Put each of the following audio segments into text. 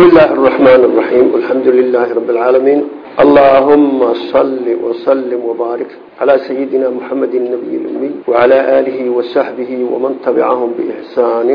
بسم الله الرحمن الرحيم الحمد لله رب العالمين اللهم صل وسلم وبارك على سيدنا محمد النبي الأمي وعلى آله وصحبه ومن تبعهم بإحسان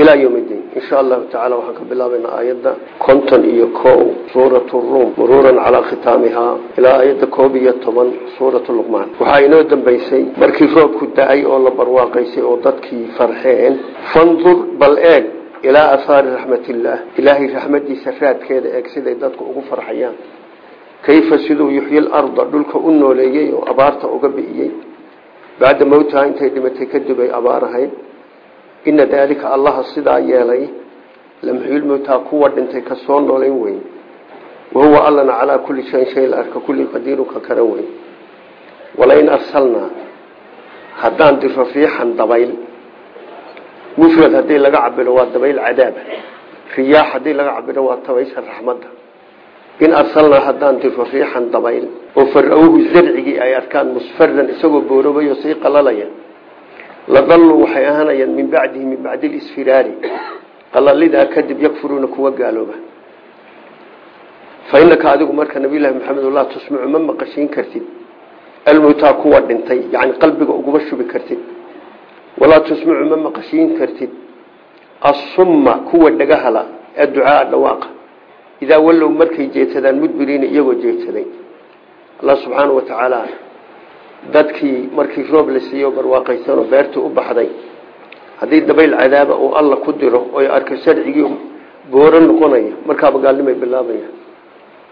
إلى يوم الدين إن شاء الله تعالى وحنك بالله بين آيات كنتن إيكو سورة الروم مرورا على ختامها إلى آيات كوبية طبعا سورة اللقمان وحاينو دنبيسي مركي روبك الدعي أولا برواقيسي أو ضدكي فرحين فانظر بل إيك ilaa ahaari raxmatillaah ilaahay raxmadiisa raadkeeda eeg siday dadku ugu farxayaan. Kayfa siduu yuxyi larda dhulka u nooleeyey oo abaarta uga bi'iyey? Bacda mowtaha intay dhimatay kadib ay abaar ahayd. Ina daalika allaha sidaa yeelay lamxyulmowtaa kuwa dhintay ka soo noolayn weyn. Wahuwa allana calaa kulli shayin shay la arka kulli qadiiru ka karan weyn walain arsalnaa haddaan diro riixan dabayl mufrad haddii laga cabiro waa dabayl cadaaba riyaax haddii laga cabiro waa dabaysha raxmadda. In arsalnaa haddaan diro riixan dabayl oo fara-uhu zarcigii ay arkaan musfaran isagoo boorobayo sii qalalaya. Ladalluu waxay ahaanayaan min bacdihi min bacdi lisfiraari qalalidaa kadib yakfuruuna kuwa gaalooba. Fa inaka adigu marka nabiylahi maxamed laa tusmicu ma maqashiin kartid. Almowtaa kuwa dhintay yani qalbiga uguma shubi kartid walaa tusmicu ma maqashiin kartid. Assumma kuwa dhagahala ee ducaaa dhawaaqa. Idaa wallow markay jeedsadaan mudbiriina iyagoo jeedsaday. Allah subxaanau watacaala dadkii markii roob la siiyo barwaaqaysanoo beertii u baxday haddii dabayl cadaaba uu alla ku diro oy arko sharcigii booro noqonaya markaaba gaalnimay bilaabaya.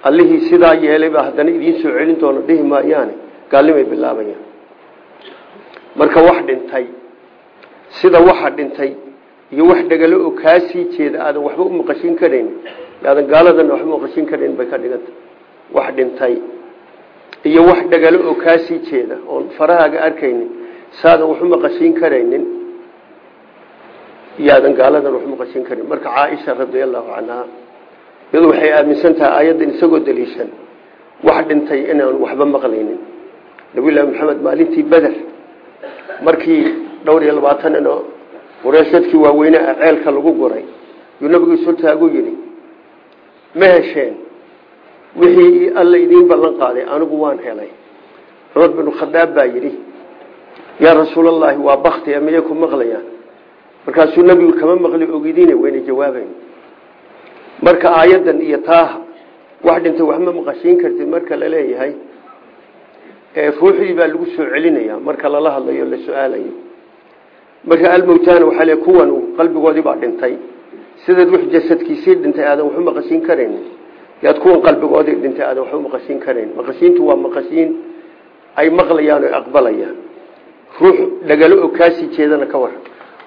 Allihii sidaa yeelaybaa haddana idiin soo celin doono dhihi maayaane gaalnimay bilaabaya. Marka wax dhintay sida waxa dhintay iyo wax dhagalo oo kaasii jeeda aadan waxba u maqashin karayn aadan gaaladana waxba maqashin karayn bay ka dhiganta. Wax dhintay iyo wax dhagalo oo kaasii jeeda oon farahaaga arkaynin saadan wax u maqashin karaynin iyo aadan gaaladan wax u maqashin karin. Marka caaisha radiallahu canha iyadu waxay aaminsan tahay aayaddan isagoo daliishan wax dhintay inaan waxba maqlaynin. Nabiyullaahi maxamed maalintii beder markii dhowr iyo labaatan nin oo qureeshadkii waaweyne a ceelka lagu guray yuu nabigu sultaagu yidhi ma hesheen wixii alla idiin ballan qaaday anigu waan helay. Cumar binu khadaab baa yidhi yaa rasuulallaahi waa bakti miyay ku maqlayaan? Markaasuu nabigu kama maqli ogidine wayna jawaabayn. Marka aayaddan iyo taaha wax dhintay waxma maqashiin kartid marka la leeyahay ruuxdii baa lagu soo celinaya marka lala hadlayo la su'aalayo marka almowtaana waxaa le kuwan qalbigoodii baa dhintay. Sidaad wix jasadkiisii dhintay aadan waxu maqashiin karayn. Yaad kuwan qalbigoodii dhintay aadan waxu maqashiin karayn. Maqashiintu waa maqashiin ay maqlayaan o aqbalayaan. Ruux dhagalo oo kaasii jeedana ka waran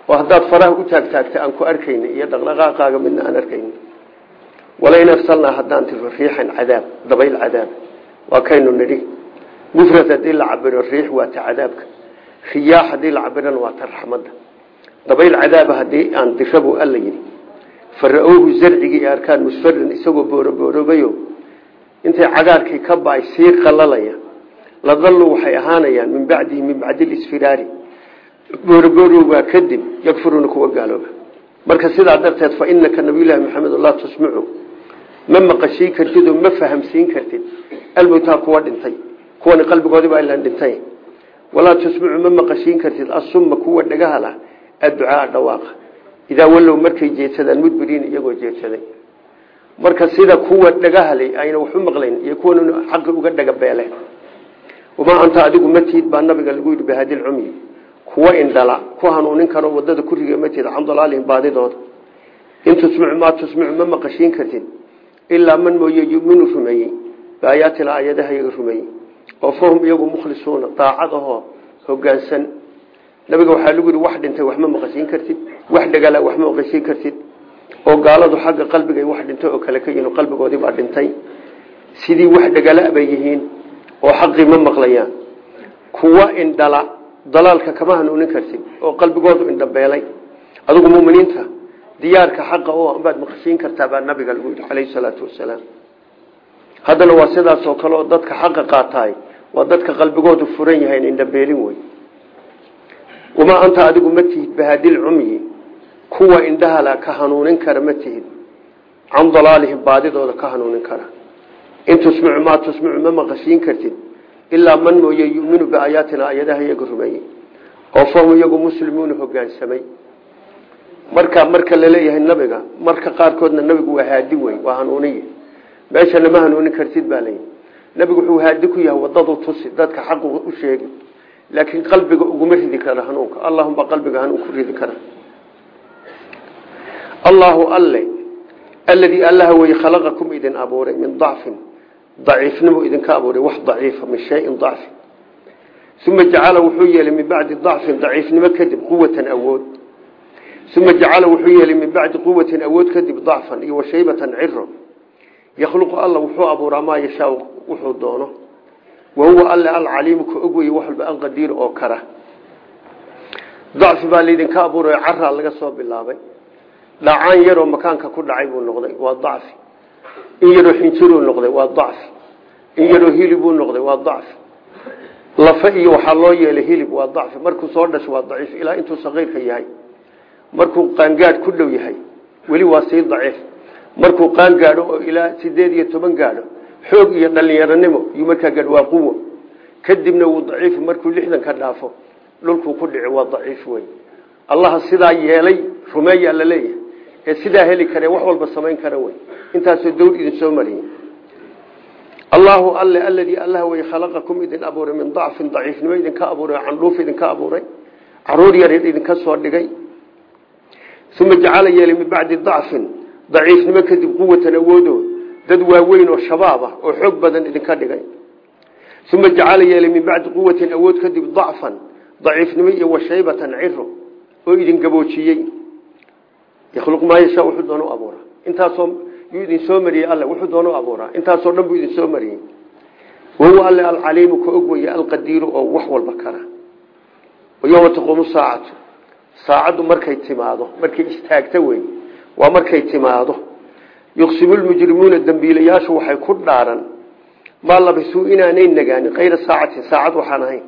oo haddaad faraha u taagtaagta aan ku arkayni iyo dhaqdhaqaaqaaga midna aan arkayni walain arsalnaa haddaan tiro riixan cadaab dabayl cadaab. Waa kaynu nidhi mufrad haddii la cabiro riix waa ta cadaabka riyaax haddii la cabirana waa ta raxmadda. Dabayl cadaaba haddii aan dirabu alla yidhi. Fara-owhu zarcigii ee arkaan musfaran isagoo booroboorobayo intay cagaarkii ka ba'ay sii qalalaya ladallu waxay ahaanayaan min bacdihi min bacdi lisfiraari booroboorowgaa kadib yakfuruuna kuwa gaalooba. Marka sidaa darteed fa inaka nabiyullaahi maxamed laa tusmicu. Ma maqashiin kartid oo ma fahamsiin kartid. Almowtaa kuwa dhintay. Ilaan dhintay walaa tusmicu ma maqashiin kartid assumma kuwa dhagahala adducaaa dhawaaqa idaa wallow markay jeedsadaan mudbiriin iyagoo jeedsaday. Marka sida kuwa dhagahalay ayna waxu maqlayn iyo kuwan xaqi uga dhagabeeleen wamaa anta adigu matihid baa nabiga lagu yidhi bahadilcumyi kuwa indhala ku hanuunin karo waddada kuriga matihid can dalaalihim baadidooda in tusmicu maa tusmicu ma maqashiin kartid ilaa man mooye yuminu rumeeyey biaayaatina aayadaha iyaga rumeeyey oo fahum iyagu mukhlisuuna daacad ahoo hogaansan. Nabiga waxaa lagu yihi wax dhintay waxma maqashiin kartid wax dhagala waxma maqashiin kartid. Oo gaaladu xagga qalbigay wax dhintay oo kale ka yihiin qalbigoodii baa dhintay. Sidii wax dhagala bay yihiin oo xaqii ma maqlayaan. Kuwa indhala dalaalka kama hanuunin kartid oo qalbigoodu indhabeelay adigu muminiinta diyaarka xaqa o baad maqashiin kartaa baa nabiga lagu yidhi calayhi salaatu wasalaam haddana waa sidaas oo kale dadka xaqa qaataay waa dadka qalbigoodu furan yahayn indhabeelin wey wamaa anta adigu ma tihid bahadil cumyi kuwa indhahala ka hanuunin kara ma tihid. Can dalaalihim baadidooda ka hanuunin kara. In tusmicu maa tusmicu ma maqashiin kartid ilaa man mooye yuminu biaayaatina ayadaha iyaga rumeeyey oo fahum muslimuuna hogaansamay. Marka marka la leeyahay nabiga marka qaarkoodna nabigu waa haadi wey waa hanuuniye meeshana ma hanuunin kartid baa layihi nabigu wuxuu haadi ku yahay wadadu tusi dadka xaqu u sheegi. Laakiin qalbiga uguma ridi kara hanuunka. Allahumba qalbiga hanuun ku ridi kara. Allahu alle aladii allaha wey khalaqakum idin abuuray min dacfin daciifnimo idinka abuuray wax daciifa min shayin dacfi uma jacala wuxuu yeelay min bacdi dacfin daciifnimo kadib quwatan awood. Uma jacala wuxuu yeelay min bacdi quwatin awood kadib dacfan iyo washaybatan ciro yakhluqu alla wuxuu abuuraa maa yashaa wuxuu doono. Wa huwa alle alcaliimu ka og weye wax walba alqadiir oo kara. Dacfi baa laydinka abuuray caraa laga soo bilaabay. Dhacaan yaroo makaanka ku dhacay buu noqday waa dacfi. In yaroo xinjiruu noqday waa dacfi. In yaroo hilibuu noqday waa dacfi. Lafa iyo waxaa loo yeelay hilib waa dacfi. Markuu soo dhasho waa daciif. Ilaa intuu saqiirka yahay markuu qaangaadh ku dhow yahay weli waa sii daciif markuu qaan gaadho oo ilaa sideed iyo toban gaadho xoog iyo dhalinyaronimo yuu markaa gaadho waa quwo. Kadibna wuu daciif markuu lixdan ka dhaafo dhulkuu ku dhici waa daciif wey allaha sidaa yeelay rumeeyaa la leeyahay. Ee sidaa heli kare wax walba samayn kara wey intaasoo dawr idin soo mariyey. Allahu alle aladii allah wey khalaqakum idin abuuray min dacfin daciifnimo idinka abuuray candhuuf idinka abuuray carruur yar idinka soo dhigay uma jacala yeelay min bacdi dacfin daciifnimo kadib quwatan awoodo dad waaweyn oo shabaab ah oo xoog badan idinka dhigay. Uma jacala yeelay min bacdi quwatin awood kadib dacfan daciifnimo iyo washaybatan ciro oo idin gaboojiyey. Yakhluq maa yashaa wuxuu doonu abuuraa. Intaasoo yuu idin soo mariyey alle wuxuu doonu abuuraa. Intaasoo dhan buu idin soo mariyey. Wahuwa alle alcaliimu ka og weye alqadiiru oo wax walba kara. Yowma taquumu saacatu. Saacaddu markay timaado markay istaagto wey waa markay timaado. Yuqsimu lmujrimuuna dembiilayaashu waxay ku dhaaran maa labisuu inaanay nagaanin kayra saacatin saacad waxaan ahayn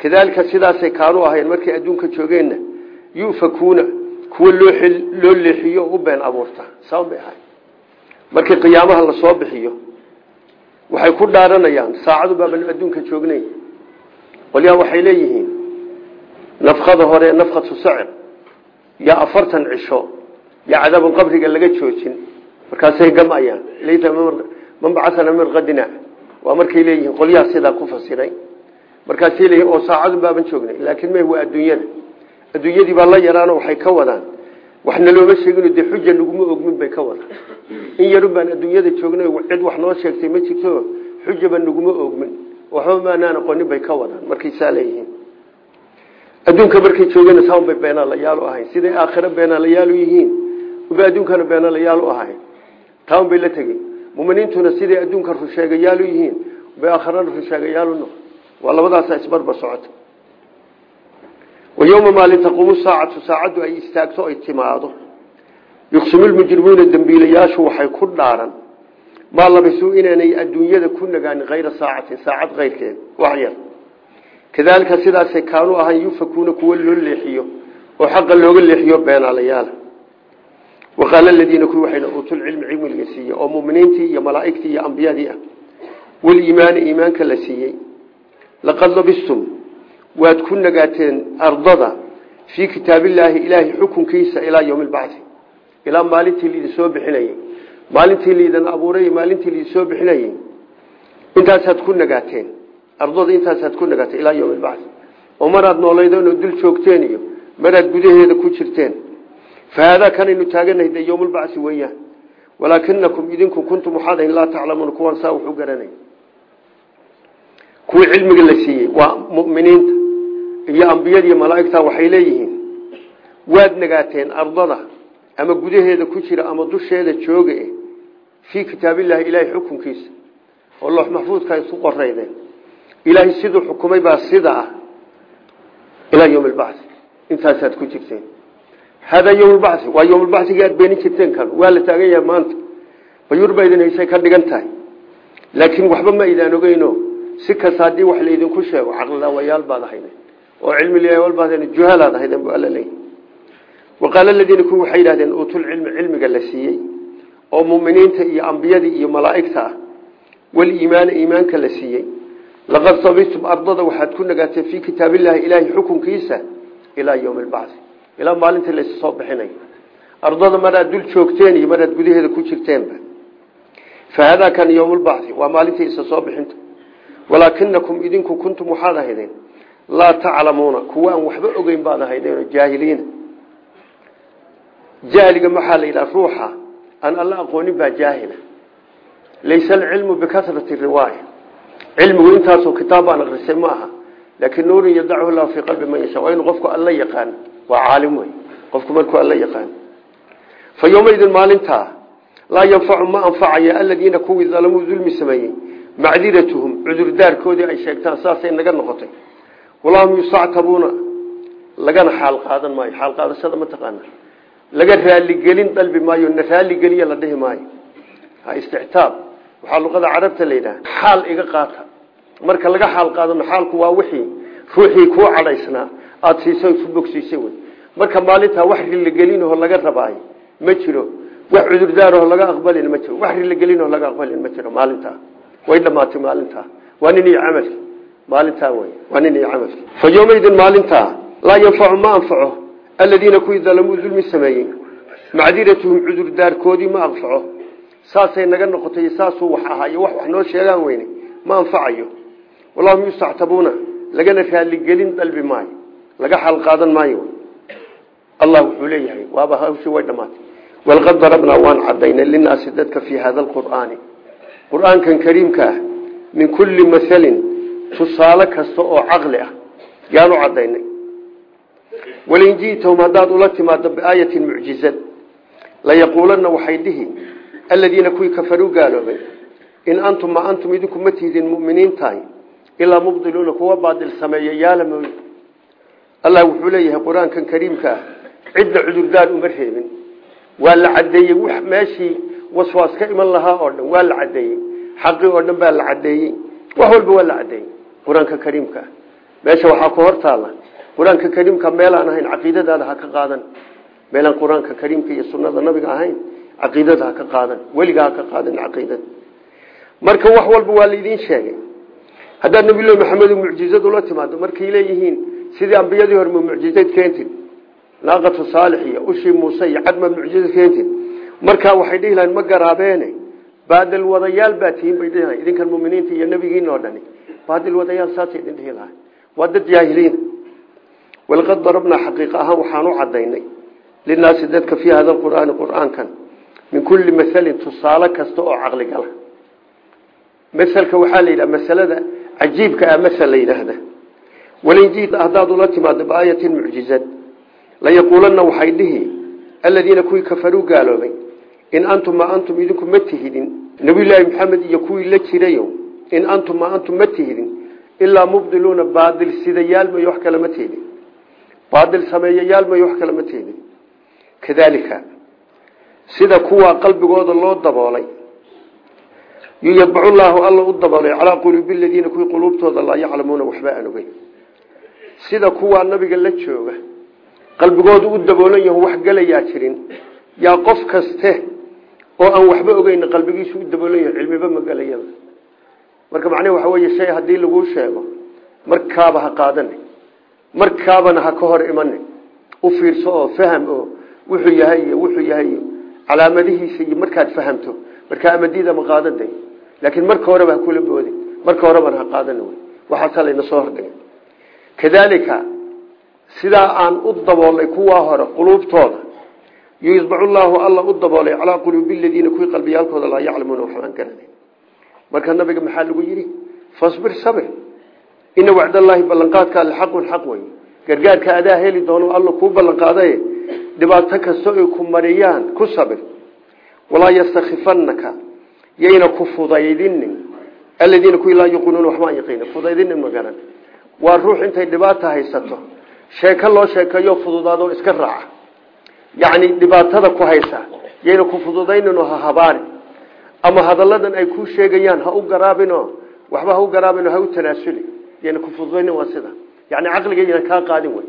kadaalika sidaasay kaanu ahayn markay adduunka joogeenna yufakuuna kuwa loo leexiyo u been abuurta. Saan bay ahay markii qiyaamaha la soo bixiyo waxay ku dhaaranayaan saacadu baaban adduunka joognay. Qolyaha waxay leeyihiin nafkada hore nafkatu sacir yaa afartan cisho yaa cadaabun qabriga laga joojin. Markaasay gamayaan. Man bacasana min qadina waa markay leeyihiin qolyaha sidaa ku fasiray. Markaasay leeyihiin oo saacadu baaban joognay laakiin meh waa adduunyada. Adduunyadii baa la yaraano waxay ka wadaan. Waxna looma sheegino dee xuja naguma ogmin bay ka wadaan. In yarun baan adduunyada joognay cid wax noo sheegtay ma jirto xujaba naguma ogmin. Waxba maanaan aqoonin bay ka wadaan markay saa leeyihiin. Adduunka markay joogeen saan bay beenaalayaalu ahayn. Siday aakhiro beenaalayaalu yihiin ba adduunkana beenaalayaalu ahayn taan bay la tegey. Muminiintuna siday adduunka rusheegayaalu yihiin? Bay aakhirana rusheegayaalu no waa labadaasa isbarbar socota. Wayowma maalin taquumu saacatu saacaddu ay istaagto ay timaado. Yuqsimu lmujrimuuna dembiilayaashu waxay ku dhaaran. Maa labisuu inaanay adduunyada ku nagaanin kayra saacatin saacad keyrkeed wax yar. Kadaalika sidaasay kaanu ahayn yufakuuna kuwa loo leexiyo. Oo xaqa looga leexiyo beenaalayaala waqaala aladiina kuwi waxayna uutulcilmi cilmiga siiyey oo muminiintii iyo malaa'igtii iyo ambiyadii ah waliimaani iimaanka la siiyey laqad labistum waad ku nagaateen ardada fii kitaabillaahi ilaahay xukunkiisa ilaa yowmi lbacdi ilaa maalintii laidin soo bixinayey maalintii laidin abuuray maalintii laidin soo bixinayey intaasaad ku nagaateen ardada intaasaad ku nagaateen ilaa yowmi lbacdi oo maraad noolaydeen oo dul joogteen iyo maraad gudaheeda ku fa haadaa kanaynu taaganahay dee yowmulbacsi weeyaan walaakinakum idinku kuntum waxaad ahayn laa taclamuuna kuwan saa wax u garanay kuwii cilmiga la siiyey waa muminiinta iyo ambiyada iyo malaaigta waxay leeyihiin waad nagaateen ardada ama gudaheeda ku jira ama dusheeda jooga fii kitaabillahi ilaahay xukunkiisa oo loox maxfuudka ay ku qoraydeen ilaahay siduu xukumay baa sida ah ilaa yowm lbacthi intaasaad ku jirteen haadaa lbacthi waa yowmlbacigii aad beenin jirteen kan waa la taagan yahay maanta bayuur baa idin haysay ka dhigan tahay laakiin waxba ma idaan ogeyno si kasta haddii wax laydinku sheego caqlilaawayaal baad ahayden oo cilmilayaal baad juhalaad ahayden bu alla leeyahy waqaala aladiina kuwi waxay yidhahdeen uutulcilmi cilmiga la siiyey oo muminiinta iyo ambiyadii iyo malaa'igta ah waliimaana iimaanka la siiyey laqad sabistum ardada waxaad ku nagaateen fii kitaabillahi ilaahay xukunkiisa ilaa yowmi albacsi ilaa maalintii laysu soo bixinayo ardada maraad dul joogteen iyo maraad gudaheeda ku jirteenba fa hadaa kan yowmulbacsi waa maalintii isa soo bixinta. Walaakinakum idinku kuntum waxaad ahaydeen laa taclamuuna kuwa aan waxba ogeyn baad ahaydeenoo jaahiliina jahliga maxaa la yidhaha? Ruuxa. Aan alla aqoonin baa jaahila. Laysa alcilmu bikasrati riwaaya. Cilmigu intaasoo kitaab baan akrisay aha laakiin nuurin yadachu llahu fii qalbi man yasha waa inuu qofku alla yaqaan waa caalim wey qofku markuu alla yaqaan. Fa yowmaidin maalintaa laa yanfacu ma anfacaya aladiina kuwii dalamuu dulmi sameeyey macdiratuhum cudurdaarkoodii ay sheegtaan saasay naga noqotay. Walahum yustactabuuna lagana xaal qaadan maayo xaal qaadashada ma taqaana. Laga raaligelin dalbi maayo na raaligeliya la dhihi maayo. Istictaab waxaa luqada carabta la yidhaha xaal iga qaata marka laga xaal qaadano xaalku waa wixii ruuxii kuu cadhaysnaa aada siisay ku bogsiisay wey marka maalintaa wax rilagelinoo laga rabaayo ma jiro. Wax cudurdaaroo laga aqbalin ma jiro. Wax rilagelinoo laga aqbalin ma jiro maalintaa way dhamaatay maalintaa waa nin iyo camalki maalintaa wey waa nin iyo camalki fa yowmaydin maalintaa laa yanfacu ma anfaco. Aladiina kuwii dalamuu dulmi cudurdaarkoodii ma anfaco. Saasay naga noqotay saasuu wax ahaayo wax wax noo sheegaan weyne. Ma anfacayo wallahum yustactabuuna lagana raaligelin dalbi maayo. Laga xal qaadan maayo. Allah wuxuu leeyahay waaba hawshii way dhamaatay walqad darabnaa waan cadaynay linaasi dadka fii hada alqur'aani qur'aankan kariimka ah min kulli masalin tusaale kasta oo caqli ah yaanu cadaynay walain ji'tahum haddaad ula timaado biaayatin mucjizad layaquulanna waxay dhihi aladiina kuwii kafaruu gaaloobay in antum ma antum idinku ma tihdin ilaa mubdiluuna kuwa baadil sameeya yaalla mooye. Allah wuxuu leeyahay qur'aankan kariimka ah cidna cudurdaar uma reebin. Waa la cadeeyey w meeshii waswaas ka iman lahaa oo dhan waa la cadeeyey xaqii oo dhan baa la cadeeyey wax walba waa la cadeeyey qur'aanka kariimka. Ah meesha waxaa ku hortaala qur'aanka kariimka meelaan ahayn caqiidadaada ha ka qaadan. Meelaan qur'aanka kariimka iyo sunada nabiga ahayn caqiidada ha haddaad nabilahi maxamed mucjizad ula timaado markay leeyihiin sidii ambiyadii hore ma mucjizad keentid naaqatu saalix iyo ushii muuse iyo cadma waxay dhihi ma garaabeene baadil wadayaal baa tihiin bay dhihi idinkan muminiinta iyo nebigiina oo baadil wadayaal saasay idin dhihi lahayn. Waa dad jaahiliina walqad darabnaa waxaan u cadaynay linaasi dadka fii hada qur'aani qur'aankan min kulli masalin tusaale kasta oo caqligala maselka waxaa la yidhaha masalada cajiibka ah masel la yidhaahda walinjiid haddaad ula timaado biaayatin mucjizad layaquulanna waxay dhihi aladiina kuwii kafaruu gaaloobay in antum ma antum idinku ma tihidin nabiyulaahi maxamed iyo kuwii la jirayo in antum ma antum ma tihidin ilaa mubdiluuna baadil sidayaal mayo wax kale ma tihidin baadil sameeyayaal mayo wax kale ma tihidin kadaalika sida kuwaa qalbigooda loo daboolay yuyadbacu llaahu alla u daboolay calaa quluubi aladiina kuwii quluubtooda laa yaclamuuna waxba aan ogeyn. Sida kuwaa nabiga la jooga qalbigoodu u daboolan yaho wax gelayaa jirin. Yaa qof kaste oo aan waxba ogeyn qalbigiisu u daboolan yaho cilmiba ma gelayaba marka macnahe waxa weeye shay haddii laguu sheego markaaba ha qaadane markaabana ha ka hor imane u fiirso oo faham oo wuxuu yahay iyo wuxuu yahay iyo calaamadihiisa laakiin marka horeba ha kula boodin. Marka horebana ha qaadan wy waxaasaa layna soo hordhigay kadaalika sidaa aan u daboolnay kuwaa hore quluubtooda yusbacu llaahu alla u daboolay calaa quluubi aladiina kuwii qalbiyaalkooda laa yaclamuuna waxbaan garanayn marka nabiga maxaa lagu yidhi? Fasbir sabir. Ina wacdallaahi ballanqaadka alle xaqun xaq wey gargaarka adaa heli doono alla kuu ballanqaadaye. Dhibaato kasta ay ku mariyaan ku sabir yayna ku fudaydinin. Aladiina kuwii laa yuqinuuna waxbaan yaqiina fudaydinin ma garan. Waa ruux intay dhibaata haysato. Sheeko loo sheekeeyo fududaado iska raaca. Yacni dhibaatada ku haysa yayna ku fududayninoo ha habaari. Ama hadalladan ay kuu sheegayaan ha u garaabinoo waxba ha u garaabinoo ha u tanaasuli. Yayna ku fududaynin waa sida. Yani caqliga yayna kaa qaadin wey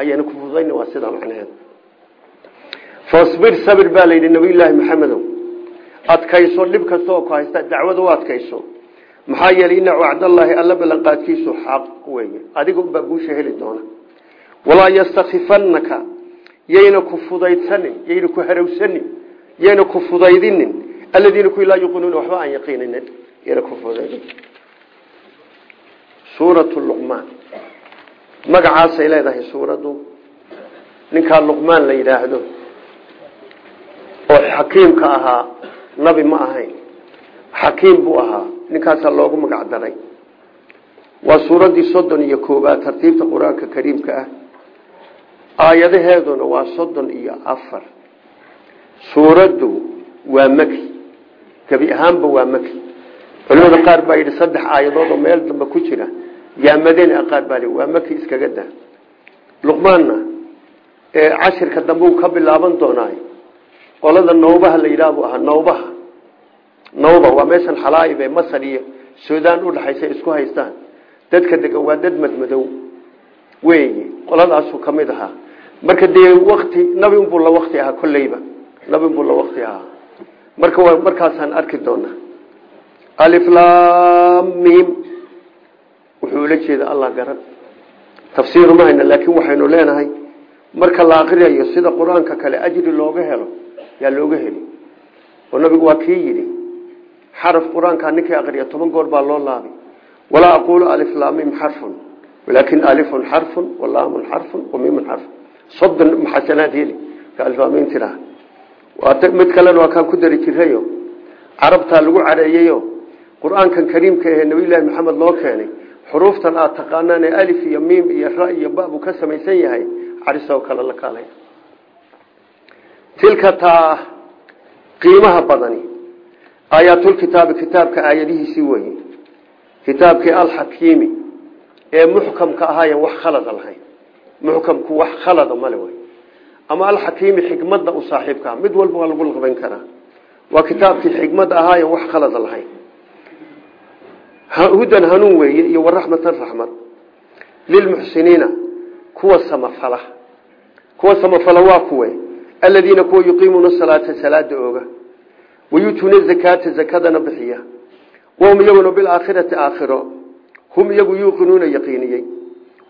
ayayna ku fududaynin waa sida macnaheeda fasbir sabir baa layidhi nabiyullaahi adkayso dhib kasta oo ku haysta dacwada u adkayso. Maxaa yeelay ina wacdallaahi alla ballanqaadkiisu xaq weeye. Adiga unbaa guusha heli doona. Walaa yastakifannaka yayna ku fudaydsanin yayna ku harawsanin yayna ku fudaydinin. Aladiina kuwii laa yuqinuuna waxba aan yaqiininin yayna ku fudaydin. Suuratu luqmaan. Magacaasay leedahay suuraddu. Ninkaa luqmaan la yidhaahdo oo xakiimka ahaa nabi ma ahayn. Xakiim buu ahaa. Ninkaasaa loogu magac daray waa suuraddii soddon iyo koobaad tartiibta qur'aanka kariimka ah. Aayadaheeduna waa soddon iyo afar. Suuraddu waa maki gebi ahaanba waa maki culimada qaar baa yidhi saddex aayadood oo meel dambe ku jira. Yaa madani qaar baa li waa maki iskaga daa. Luqmaanna ee cashirka dambe uu ka bilaaban doonaayo qolada nawbaha la yidhaah buu ahaa nawbaha nawba waa meeshan xalaaib ee masar iyo suudaan udhaxaysa isku haystaan. Dadka degan waa dad madmadow. Weeye qoladaasuu ka mid ahaa. Marka dee wakti nabi unbuu la wakti ahaa kolleyba nabi unbuu la wakti ahaa. Marka waa markaasaan arki doonaa. Aliflamim wuxuu ula jeeda allah garan. Tafsiir ma hayna laakiin waxaynu leenahay marka la akriyayo sida qur'aanka kale ajri looga helo yaa looga heli. Oo nabigu waa kii yidhi xaraf qur'aanka ninkii akriya toban goor baa loo laabay walaa aquulu aliflamim xarfun walaakin alifun xarfun walaamun xarfun wamimun xarfun. Soddon maxasanaad heli aliflamin tiraa mid kalena waa kaan ku dari jirayo. Carabtaa lagu careeyeyo qur'aankan kariimka ahee nabiyullaahi maxamed loo keenay xuruuftan aad taqaanaan alif iyo miim iyo ra iyo ba buu ka samaysan yahay. Carisoo kale la kaalay tilka taa qiimaha badani aayaatulkitaabi kitaabka aayadihiisii weye kitaabkii alxakiimi ee muxkamka ahaayen wax khalada lahayn. Muxkamku wax khalada male wey ama alxakiimi xikmadda u saaxiibkaa mid walba lagu laqbayn karaa. Waa kitaabkii xikmadda ahaayen wax khalada lahayn. Hudan hanuun weeye iyo waraxmatan raxmad lilmuxsiniina kuwa samafala. Kuwa samafala waa kuwe aladiina kuwa yuqiimuuna salaata salaada ooga wayutuuna zakaata zakadana bixiya wahum iyaguna bilaakhirati aakhiro hum iyagu yuuqinuuna yaqiiniyey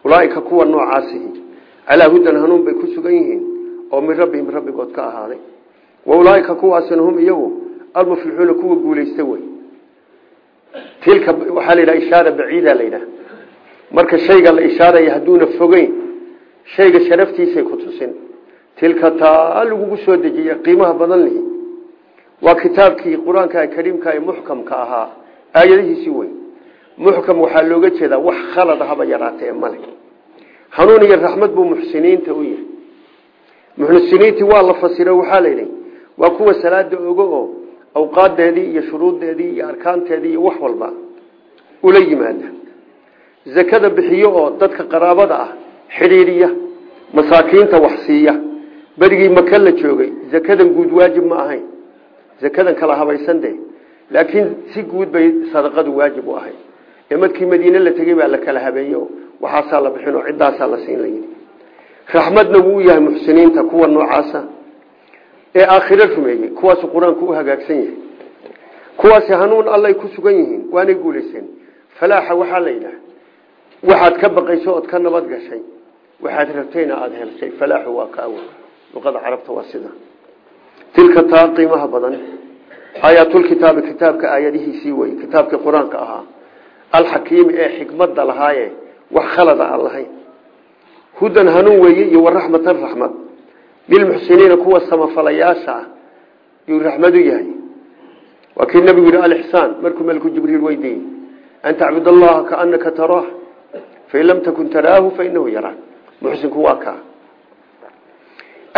ulaaika kuwa noocaasihi calaa hudan hanuun bay ku sugan yihiin oo min rabbihim rabbigood ka ahaaday wa ulaaika kuwaasina hum iyagu almuflixuuna kuwa guulaysta wey tilka waxaa la yidhaha ishaara baciida la yidhaha. Marka shayga la ishaaraya hadduuna fogeyn shayga sharaftiisay ku tusin tilka taa lagugu soo dejiya qiimaha badan lihi waa kitaabkii qur'aanka kariimka ee muxkamka ahaa. Aayadihiisii wey muxkam waxaa looga jeedaa wax khalad haba yaraatee male hanuun iyo raxmad buu muxsiniinta u yahay muxsiniintii waa la fasiro waxaa la yidhi waa kuwa salaada ogo oo awqaadeedii iyo shuruuddeedii iyo arkaanteedii iyo wax walba ula yimaada. Zakada bixiyo oo dadka qaraabada ah xidhiiriya masaakiinta wax siiya berigii maka la joogay zakadan guud waajib ma ahayn. Zakadan kala habaysan de laakiin si guud bay sadaqadu waajib u ahayd. Ee markii madiine la tegey baa la kala habeeyo. Waxaasaa la bixin oo ciddaasaa la siin layidhi raxmadna wuu yahay muxsiniinta kuwa noocaasa. Ee aakhiro rumeeyey kuwaasu qur'aanku u hagaagsan yahay. Kuwaasi hanuun allay ku sugan yihiin waanay guulayseen falaaxa waxaa la yidhaah waxaad ka baqayso ood ka nabad gashay. Waxaad rabtayna aada helshay. Falaaxu waa ka awood luqada carabta waa sida. Tilka taa qiimaha badan aayaatulkitaabi kitaabka aayadihiisii wey kitaabkii qur'aanka ahaa. Alxakiimi ee xikmadda lahaaye wax khalada aan lahayn. Hudan hanuun weeye iyo waraxmatan raxmad lilmuxsiniina kuwa samafalayaasha ah yuu raxmadu yahay. Waa kii nabigu yihi alixsaan markuu melku jibriil weydiiyey an tacbud allaha kaanaka taraah fain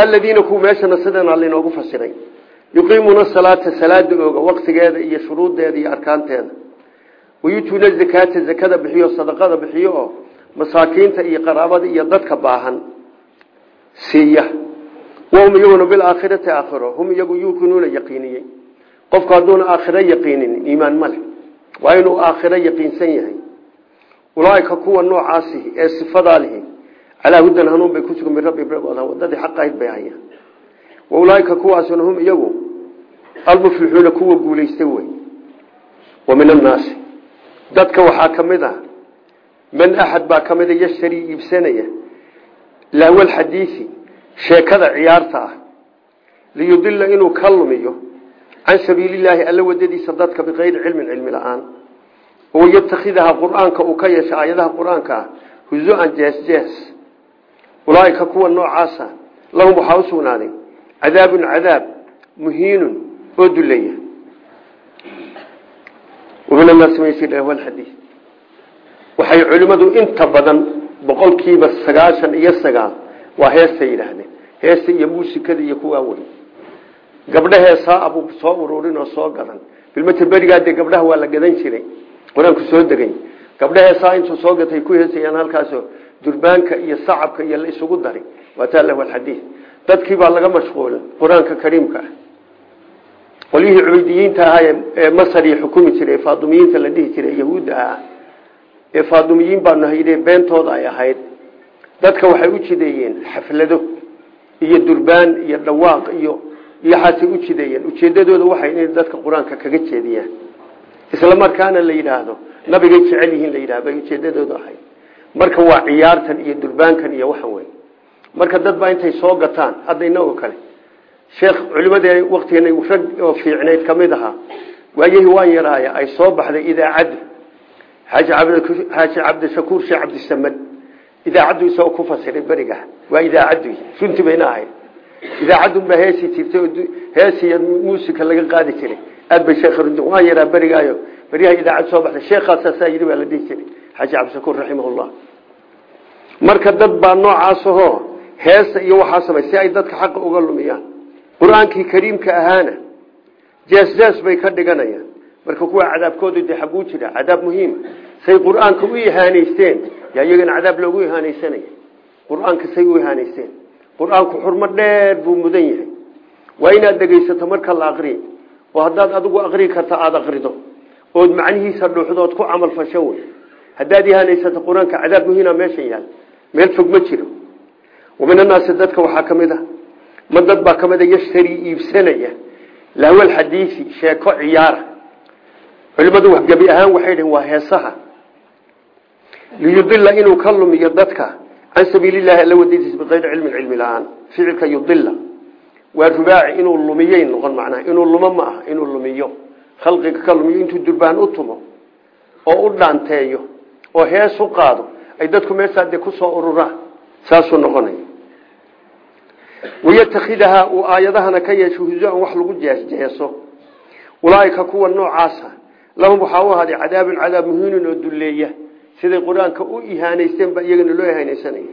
aladiina kuwa meeshana sidana lainoogu fasiray. Yuqiimuuna salaata salaada ooga waqtigeeda iyo shuruuddeeda iyo arkaanteeda. Wayutuuna zakaata zakada bixiyo sadaqada bixiyo oo masaakiinta iyo qaraabada iyo dadka baahan siiya. Wahum iyaguna bilaakhirati aakhiro hum iyagu yuuqinuuna yaqiiniyey qofku hadduuna aakhiro yaqiinin iimaan male waa inuu aakhiro yaqiinsan yahay. Ulaaika kuwa noocaasihi ee sifadaa lihi calaa hudan hanuun bay ku sugan min rabbi wadadii xaq ahayd bay hayaan. Wa ulaaika kuwaasuna hum iyagu almuflixuuna kuwa guulaysta wey. Wa min annaasi dadka waxaa ka mid ah man axad baa ka mida yashtarii iibsanaya. Lahwalxadiisi sheekada ciyaarta ah. Liyudila inuu ka lumiyo can sabiililaahi alla wadadiisa dadka bikayri cilmin cilmi la'aan. Oo yatakhidaha qur'aanka uu ka yeesha aayadaha qur'aanka ah. Huzu-an jees-jees ulaaika kuwa noocaasa lahum waxaa u sugnaaday. Cadaabun cadaab muhiinun oo duleeya. Waxay culimmadu inta badan boqolkiiba sagaashan iyo sagaal waa heesta yidhaahdeen. Heesta iyo muusikada iyo kuwaa wey gabdha heesaa abuu soo ururin oo soo gadan. Bilmata berigaa dee gabdhaha waa la gadan jiray. Qur'aanku soo degay. Gabdha heesaa intuu soo gatay ku heesayaan halkaasoo durbaanka iyo sacabka iyo la isugu daray waataa lahu alxadiid dadkii baa laga mashquulin qur'aanka kariimka. Ah qolyihii cubaydiyiinta ahaa ee masari xukumi jiray faadumiyiinta la dhihi jiray yahuudda ah ee faadumiyiin baanu hayde beentooda ay ahayd dadka waxay u jideeyeen xaflado iyo durbaan iyo dhawaaq iyo iyoxaasay u jideeyeen. Ujeedadooda waxay inay dadka qur'aanka kaga jeediyaan. Isla markaana la yidhaahdo nabigay jecel yihiin la yidhahdo bay ujeedadooda marka waa ciyaartan iyo durbaankan iyo waxan wey marka dad baa intay soo gataan hadda inagoo kale. Sheekh culimadee waktigeena rag oo fiicnayd ka mid ahaa. Waayihii waan yaraaya ay soo baxday idaacaddu xaaji cabdishakuur sheekh cabdisamad idaacaddu isagoo ku fasiray beriga. Waa idaacaddu runtii bayna ahayd idaacadunbaa heesi jirtay oo heesiya muusika laga qaadi jiray. Aad bay sheekh runti waan yaraa berigaayo. Beryaha idaacad soo baxday. Sheekhaasaasaa yidhi baa la dhihi jiray xaaji cabdishakuur raximahullah marka dad baa noocaasahoo heesta iyo waxaa samay si ay dadka xaqa uga lumiyaan. Qur'aankii kariimka ahaana jees-jees bay ka dhiganayaan. Marka kuwa cadaabkooda dee xaguu jira cadaab muhiima say qur'aanka u ihaanaysteen yaa iyagana cadaab loogu ihaanaysanaya. Qur'aanka say u ihaanaysteen. Qur'aanku xurmo dheer buu mudan yahay. Waa inaad dhegaysato marka la aqriy oo haddaad adigu aqrii karta aada aqrido. Ood macnihiisa dhuuxdood ku camal fasho haddaad ihaanaysato qur'aanka cadaab muhiima meeshan yaal. Meel fog ma jiro. Wamin annaasi dadka waxaa ka mid a ma dad baa ka mid a yashtarii iibsanaya. Lahwal xadiisi sheeko ciyaara. Culimadu gebi ahaan waxay dhaheen waa heesaha. Liyudila inuu ka lumiyo dadka can sabiililahi alla wadadiisa bikayri cilmin cilmi la'aan. Ficilka yudila waa rubaaci inuu lumiyey noqon macnaha inuu lumo ma aha inuu lumiyo. Khalqiga ka lumiyo intuu durbaan u tumo oo u dhaanteeyo oo hees u qaado ay dadku meeshaa dee ku soo ururaan saasuu noqonaya. Wayatakhidahaa uu aayadahana ka yeesho huzu-an wax lagu jeesjeeso ulaaika kuwa noocaasa lahum waxaa u ahaaday cadaabun cadaab muhiinun oo dulleeya. Siday qur'aanka u ihaanaysteen ba iyagana loo ihaanaysanaya.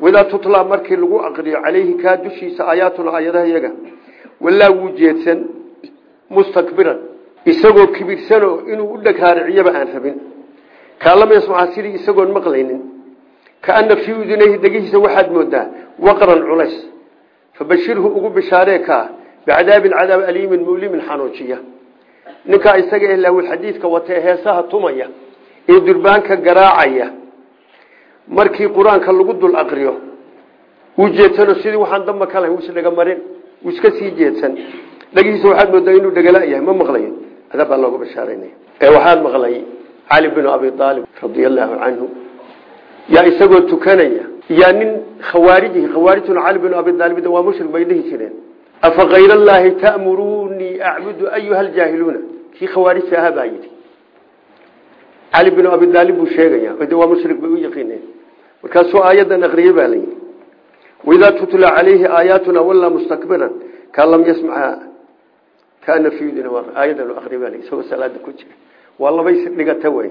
Wadaa tutlaa markii lagu aqriyo caleyhi kaa dushiisa aayaatuna aayadaha yaga walaa wuu jeedsan mustakbiran isagoo kibirsanoo inuu u dheghaariciyaba aan rabin kaalama yasmaca sidii isagoon maqlaynin. Kaana fii udunayhi degihiisa waxaad moodaa waqran culays. Fabashirhu ugu bishaaree kaa bicadaabin cadaab aliimin mulimin xanuujiya ninkaa isaga laawilxadiidka watee heesaha tumaya ee durbaanka garaacaya markii qur'aanka lagu dul aqriyo wuu jeedsano sidii waxaan damba ka lahayn isdhaga marin wuu iska sii jeedsan. Dhagihiisa waxaad moodaa inuu dhagala yahay ma maqlayo cadaab baa looga bashaareynaya ee waxaad maqlay cali binu abi aalib radia allaahu canhu isagoo tukanaya yaa nin khawaarijihi khawaarijtuna cali binu abi aalib waa mushrik bay jireen. Afa kayr allaahi ta'muruunii acbudu ayuha aljaahiluuna? Kii khawaarijta ahaa baa yidhi. Abi aalib buu sheegaya de mushrik bay u yaqiineen. Markaasuu aayadan aqriye baa layidhi tutla calayhi aayaatuna wallaa mustakbiran kaan lam yasmaca kaana fiidina aayadan aqriye baa layidhi ku jira waa labays dhigata wey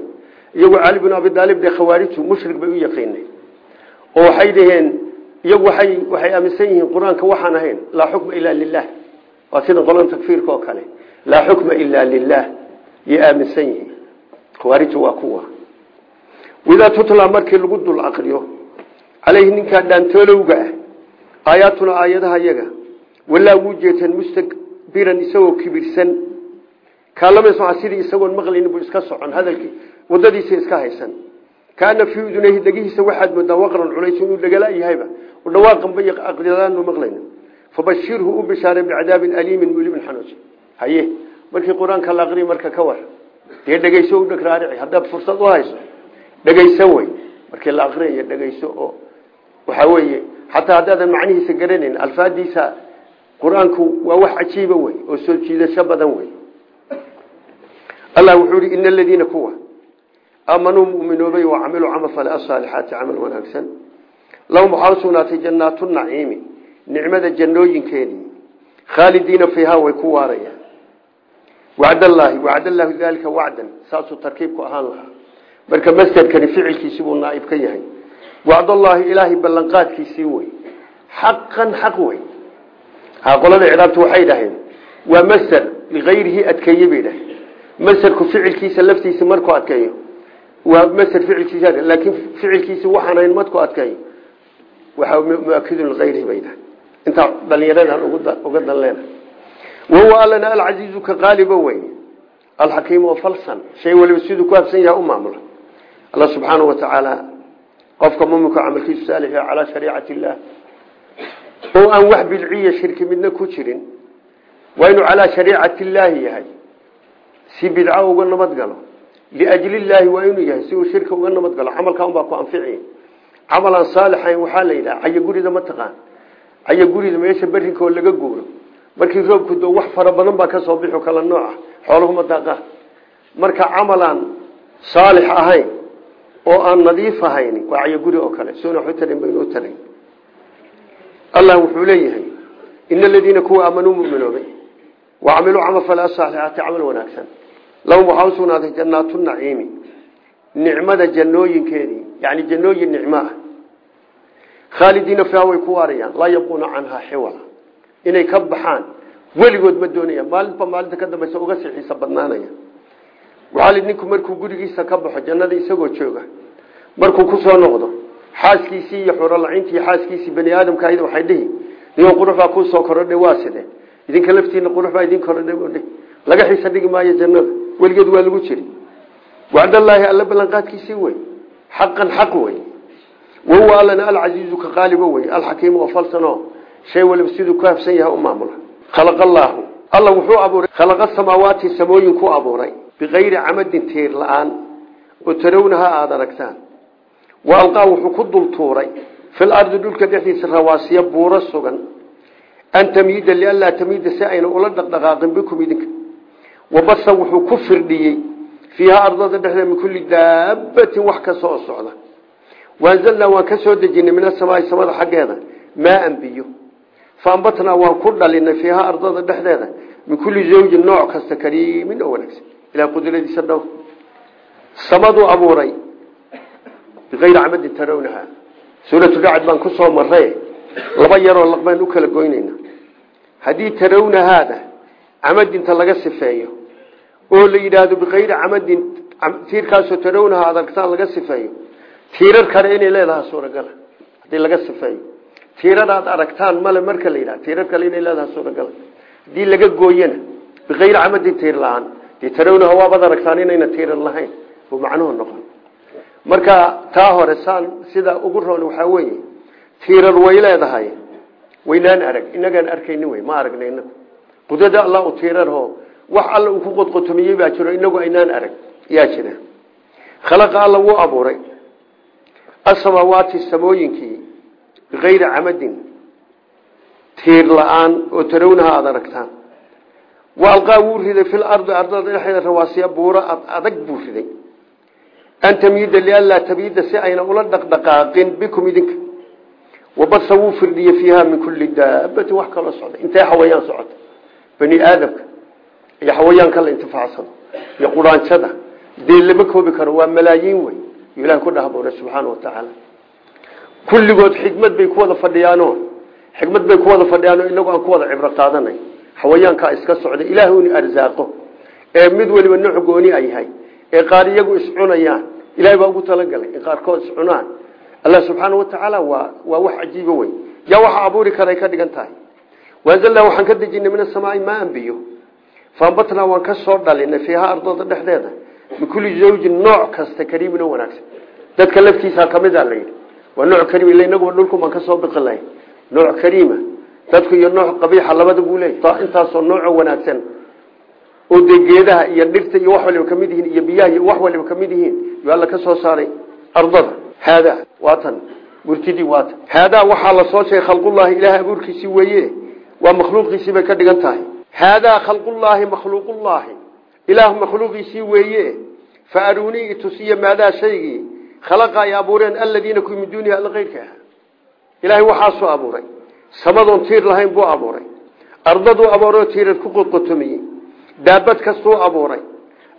iyagu cali binu abi aalib dee khawaarijtu mushrik bay u yaqiineen oo waxay dhaheen iyagu waay waxay aaminsan yihiin qur'aanka waxaan ahayn laa xukma ilaa lilah waa sida qolada takfiirka oo kale. Laa xukma ilaa lilah yay aaminsan yihiin. Khawaariju waa kuwa. Widaa tutla markii lagu dul aqriyo caleyhi ninkaa dhaantoolowga ah aayaatuna kaalama sidii isagoon maqlaynin buu iska socon hadalkii. Wadadiisa iska haysan. Kaana fii udunayhi dhegihiisa waxaad moodaa waqran culays inuu dhagala yahayba. Dhawaaqanba aqridaanu maqlaynin. Fabashirhu u bishaare bicadaabin aliimin mulimin xanuuj. Haye markii qur'aanka la aqriy marka ka war. Dee dhegeyso u dhagraarici haddaad fursad u hayso. Dhegeysan wey markii la aqriyayo dhegeyso oo waxaa weeye xataa haddaadan macnihiisa garanayn alfaadiisa qur'aanku waa wax cajiiba wey oo soo jiidasho badan wey allah wuxuu yihi ina aladiina kuwa aamanuu muminoobay wa camiluu camal asaalixaati camal wanaagsan. Lahum waxaa usugnaatay jannaatu naciimi nicmada jannooyinkeedii khaalidiina fiihaa way ku waarayaan. Wacdallaahi wacdallaahu daalika wacdan saasuu tarkiibku ahaan lahaa. Marka masderkani ficilkiisii buu naaib ka yahay. Wacdallaahi ilaahay ballanqaadkiisii wey xaqan xaq wey qolada ciraabtu waxay dhaheen waa masder likayrihi adkeeye masderku ficilkiisa laftiisa markuu adkeeyo. Waa masder ficilkiisa laakiin ficilkiisi waxaan markuu adkeeyo. Waxaa muakidun likayrihi bay dhaheen intaa dhalinyaradan uga dan leena wahuwa allana alcasiizu ka qaaliba wey alxakiim oo falsan. Shay waliba siduu ku habsan yaha u maamula. Alla subxaanau watacaala qofka muminka camalkiisu saalix calaa shariicati illaah oo aan wax bidciya shirki midna ku jirin waa inuu calaa shariicati illaahi yahay si bidco uga nabad galo liajli illaahi waa inuu yahay si uu shirki uga nabad galo camalkaa unbaa ku anfici. Camalaan saalixayn waxaa la yidhaha cayo gurida ma taqaan cayo gurida meesha berinkoo laga guuro markii roobku doo wax fara badan baa ka soo bixo kala nooca xoolahuma daaqaa marka camalaan saalix ahayn oo aan nadiif ahayn waa cayo guri oo kale soona waxu tarin baynoo taray allah wuxuu leeyahay ina aladiina kuwa aamanuu muminoobay wa camiluu camal fale asaalixaati camal wanaagsan lahum waxaa usugnaaday jannaatu naciimi nicmada jannooyinkeedii yani jannooyin nicmo ah. Khaalidiina fiiha way ku waarayaan laa yabquuna canhaa xiwala inay ka baxaan weligood ma doonayaan. Maalinba maalinta ka dambaysa uga sii xiisa badnaanaya. Waxaa li ninku markuu gurigiisa ka baxo jannada isagoo jooga markuu ku soo noqdo xaaskiisii iyo xurolacintii xaaskiisii bani aadamka ayada waxay dhihi niyo qurux baa kuu soo korodhay waa side idinka laftiina qurux baa idin korodhay laga xiisa weligeed waa lagu jiri wacdallaahi alla ballanqaadkiisii wey xaqan xaq wey wahuwa allana alcasiizu ka qaalibo wey alxakiimu oo falsano shay waliba siduu ku habsan yahay u maamula. Khalaqa allaahu alla wuxuu abuuray. Khalaqa samaawaati samooyin ku abuuray. Bikayri camadin tiir la'aan. Oo tarawnaha aada aragtaan. Wa alqaa wuxuu ku dul tuuray. Fil ardi dhulka dhexdiisa rawaasiya buuro sugan. An tamiida lianlaa tamiida si ayna ula dhaqdhaqaaqin bikum idinka wabasa wuxuu ku firdhiyey fiiha ardada dhexdeeda min kulli daabatin wax kasta oo socda waanzalnaa waan ka soo dejinay min asamaai samada xaggeeda maaan biyo faambatnaa waan ku dhalinay fiiha ardada dhexdeeda min kulli zawjin nooc kasta kariimin oo wanaagsan ilaa qudradiisa dhow samaduu abuuray biayri camadin tarawnaha suuratu racd baan ku soo maray laba yaroo laqbaan u kala goynayna haddii tarawnahaada camadinta laga sifeeyo oo la yidhaahdo bikayri camadin tiirkaasoo tarawnaha aad aragtaan laga sifeeyo. Tiirar kale inay leedahay suuragala haddii laga sifeeyo. Tiirar aad aragtaan male marka la yidhahdo tiirar kale inay leedahay suuragala. Haddii laga gooyana bikayri camadin tiir la'aan dee tarawnaha waabaad aragtaan inayna tiirar lahayn buu macnuhu noqon. Marka taa hore saan sida ugu roon waxaa weeye tiirar way leedahay. Waynaan arag inagaan arkayni wey ma aragna inagu qudrada allah u tiirarho wax alla uu ku qodqotomiyey baa jiro inagu aynaan arag. Yaa jira. Khalaqa alla wuu abuuray. Asamaawaati samooyinkii bikayri camadin tiir la'aan oo tarawnaha aada aragtaan. Wa wuu riday fil ardi ardada dhexeeda rawaasiya buuro adag buu riday. An tamiida lianlaa tamiida si ayna ula dhaqdhaqaaqin bikum idinka. Wabasa wuu firdhiyey fiiha min kulli daabatin wax kaloo socda intee xawayaan socota bani aadamka iyo xawayaanka la intifaacsado iyo quraanjada. Dee lama koobi karo waa malaayiin wey ilaah ku dhahboona subxaana watacaala kulligood xikmad bay ku wada fadhiyaano xikmad bay ku wada fadhiyaano inagu aan ku wada cibro qaadanay xawayaankaa iska socda ilaah uni arsaaqo. Ee mid waliba nooc gooni a yahay ee qaar iyagu iscunayaan ilahay baa ugu talagalay in qaarkood iscunaan allah subxaana watacaala waa waa wax cajiibo wey yaa waxa abuuri karay ka dhigan tahay. Waanzalnaa waxaan ka dejinay min asamaai biyo faambatnaa waan ka soo dhalinay fiiha ardada dhexdeeda. Min kulli zawjin nooc kasta kariimin oo wanaagsan. Dadka laftiisa kamida la yidhi waa nooc kariim ila inaguba dhulku ka dadku iyo nooc qabiixa labada buu leeyahy intaasoo nooco wanaagsan oo dee iyo dhirta iyo wax waliba ka mid yihiin iyo biyaha iyo wax waliba ka mid yihiin alla ka soo saaray ardada. Haadaa waatan murtidii waatan. Haadaa waxaa la soo sheegay khalqullaahi ilaahay abuurkiisii weeye. Waa makhluuqiisii bay ka dhigan haadaa khalqullaahi makhluuqullaahi ilaah makhluuqiisii weeye. Fa aruunii itusiya maadaa shaygii. Khalaqa ay abuureen aladiina kuwi min duunihi alla keyrka ah. Ilaahay waxaasoo abuuray. Samadoon tiir lahayn buu abuuray. Ardaduu abuurayoo tiirad ku qodqotomiyey daabad kastuu abuuray.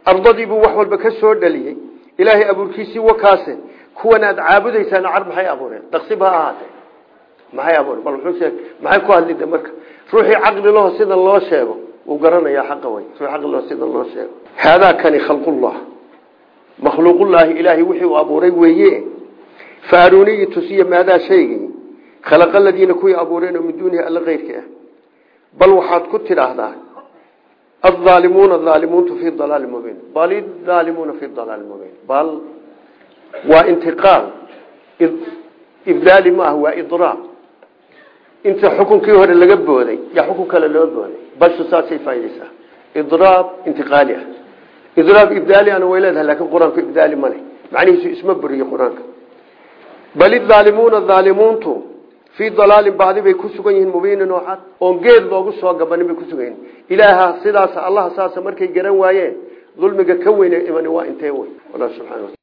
Ardadiibuu wax walba ka soo dhaliyey. Ilaahay abuurkiisii wakaase kuwan aad caabudaysaan car maxay abuureen? Daqsib ha ahaatee. Maxay abuureen? Bal maxay ku hadlida ruuxii caqli laho sida loo sheego wuu garanayaa xaqa wey ruux caqli laho sida loo sheego. Haadaa kani khalqullah. Makhluuqullaahi ilaahay wixii abuuray weeye. Fa tusiya maadaa shaygii. Khalaqa aladiina kuwii abuureen oo min alla keyrka ah. Bal waxaad ku tidhaahdaa aldaalimuuna aalimuuntu fii dalaali mubiin. Bal daalimuuna fii dalaali mubiin. Bal waa intiqaal. Ibdaali ma ah inta xukunkii hore laga booday yaa xukun kale loo booday bashu saasay faaideysaa idraab intiqaali ah. Idraab ibdaali ana way leedahay laakiin qur'aanku ibdaali ma leh. Macnihiisu isma buriyo qur'aanka. Bal idaalimuuna daalimuuntu fii dalaalin bacdi bay ku sugan yihiin mubiinin oo cad oon geed loogu soo gabanin bay kusugan yihiin ilaaha sidaasa allaha saasa markay garan waayeen dulmiga ka weyne imani waa intee wey ala subana